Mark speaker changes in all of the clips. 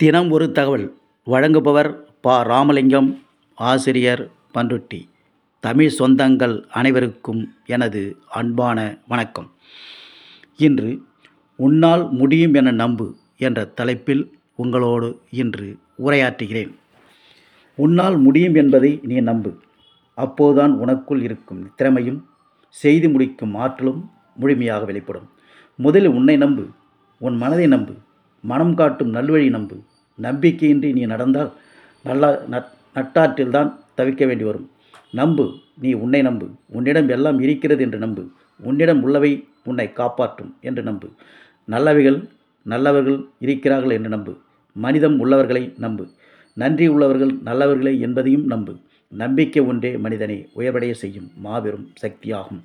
Speaker 1: தினம் ஒரு தகவல். வழங்குபவர் ப. ராமலிங்கம் ஆசிரியர் பண்ருட்டி தமிழ் சொந்தங்கள் அனைவருக்கும் எனது அன்பான வணக்கம். இன்று உன்னால் முடியும் என நம்பு என்ற தலைப்பில் உங்களோடு இன்று உரையாற்றுகிறேன். உன்னால் முடியும் என்பதை நீ நம்பு. அப்போதுதான் உனக்குள் இருக்கும் திறமையும் செய்து முடிக்கும் ஆற்றலும் முழுமையாக வெளிப்படும். முதலில் உன்னை நம்பு. உன் மனதை நம்பு. மனம் காட்டும் நல்வழி நம்பு. நம்பிக்கையின்றி நீ நடந்தால் நல்லா நட் நட்டாற்றில்தான் தவிக்க வேண்டி வரும். நம்பு நீ உன்னை நம்பு. உன்னிடம் எல்லாம் இருக்கிறது என்று நம்பு. உன்னிடம் உள்ளவை உன்னை காப்பாற்றும் என்று நம்பு. நல்லவைகள் நல்லவர்கள் இருக்கிறார்கள் என்று நம்பு. மனிதம் உள்ளவர்களை நம்பு. நன்றி உள்ளவர்கள் நல்லவர்களே என்பதையும் நம்பு. நம்பிக்கை ஒன்றே மனிதனை உயர்வடைய செய்யும் மாபெரும் சக்தியாகும்.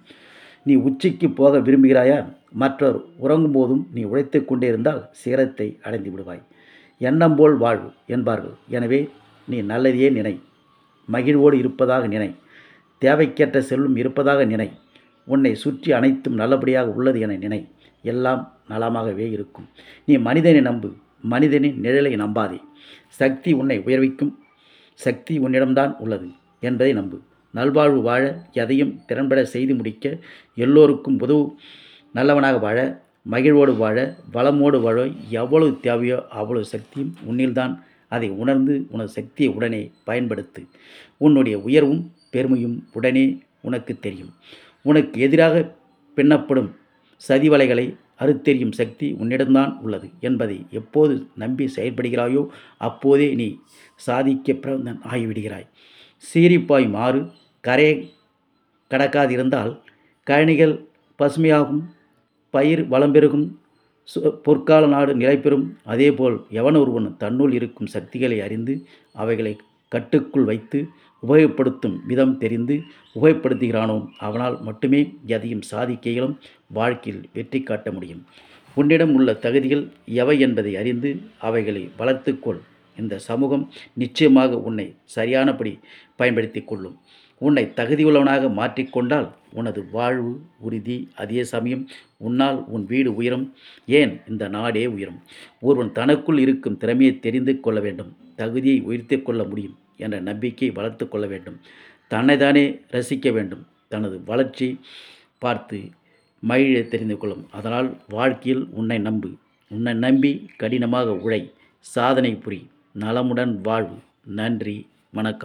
Speaker 1: நீ உச்சிக்கு போக விரும்புகிறாயா? மற்றவர் உறங்கும் போதும் நீ உழைத்து கொண்டே இருந்தால் சிகரத்தை அடைந்து விடுவாய். எண்ணம் போல் வாழ்வு என்பார்கள். எனவே நீ நல்லதையே நினை. மகிழ்வோடு இருப்பதாக நினை. தேவைக்கேற்ற செல்வம் இருப்பதாக நினை. உன்னை சுற்றி அனைத்தும் நல்லபடியாக உள்ளது என நினை. எல்லாம் நலமாகவே இருக்கும். நீ மனிதனை நம்பு. மனிதனின் நிழலை நம்பாதே. சக்தி உன்னை உயர்விக்கும். சக்தி உன்னிடம்தான் உள்ளது என்பதை நம்பு. நல்வாழ்வு வாழ எதையும் திறன்பட செய்து முடிக்க எல்லோருக்கும் உதவு. நல்லவனாக வாழ மகிழ்வோடு வாழ வளமோடு வாழ எவ்வளவு தேவையோ அவ்வளவு சக்தியும் உன்னில்தான். அதை உணர்ந்து உனது சக்தியை உடனே பயன்படுத்து. உன்னுடைய உயர்வும் பெருமையும் உடனே உனக்கு தெரியும். உனக்கு எதிராக பின்னப்படும் சதிவலைகளை அறுத்தெறியும் சக்தி உன்னிடம்தான் உள்ளது என்பதை எப்போது நம்பி செயல்படுகிறாயோ அப்போதே நீ சாதிக்க பிறந்தன் ஆகிவிடுகிறாய். சீரிப்பாய் மாறு கரையை கடக்காதிருந்தால் கழனிகள் பசுமையாகும் பயிர் வளம் பெருகும் பொற்கால நாடு நிலைபெறும் அதேபோல் எவன் ஒருவன் தன்னுள் இருக்கும் சக்திகளை அறிந்து அவைகளை கட்டுக்குள் வைத்து உபயோகப்படுத்தும் விதம் தெரிந்து உபயோகப்படுத்துகிறானோ அவனால் மட்டுமே எதையும் சாதிக்க இயலும் வாழ்க்கையில் வெற்றி காட்ட முடியும். உன்னிடம் உள்ள தகுதிகள் எவை என்பதை அறிந்து அவைகளை வளர்த்துக்கொள் இந்த சமூகம் நிச்சயமாக உன்னை சரியானபடி பயன்படுத்தி கொள்ளும். உன்னை தகுதியுள்ளவனாக மாற்றிக்கொண்டால் உனது வாழ்வு உறுதி. அதே சமயம் உன்னால் உன் வீடு உயரும். ஏன் இந்த நாடே உயரும்? ஒருவன் தனக்குள் இருக்கும் திறமையை தெரிந்து கொள்ள வேண்டும். தகுதியை உயர்த்தி கொள்ள முடியும் என்ற நம்பிக்கை வளர்த்து கொள்ள வேண்டும். தன்னைதானே ரசிக்க வேண்டும். தனது வளர்ச்சி பார்த்து மகிழ தெரிந்து கொள்ளும். அதனால் வாழ்க்கையில் உன்னை நம்பு. உன்னை நம்பி கடினமாக உழை. சாதனை புரி. நலமுடன் வாழ்வு. நன்றி. வணக்கம்.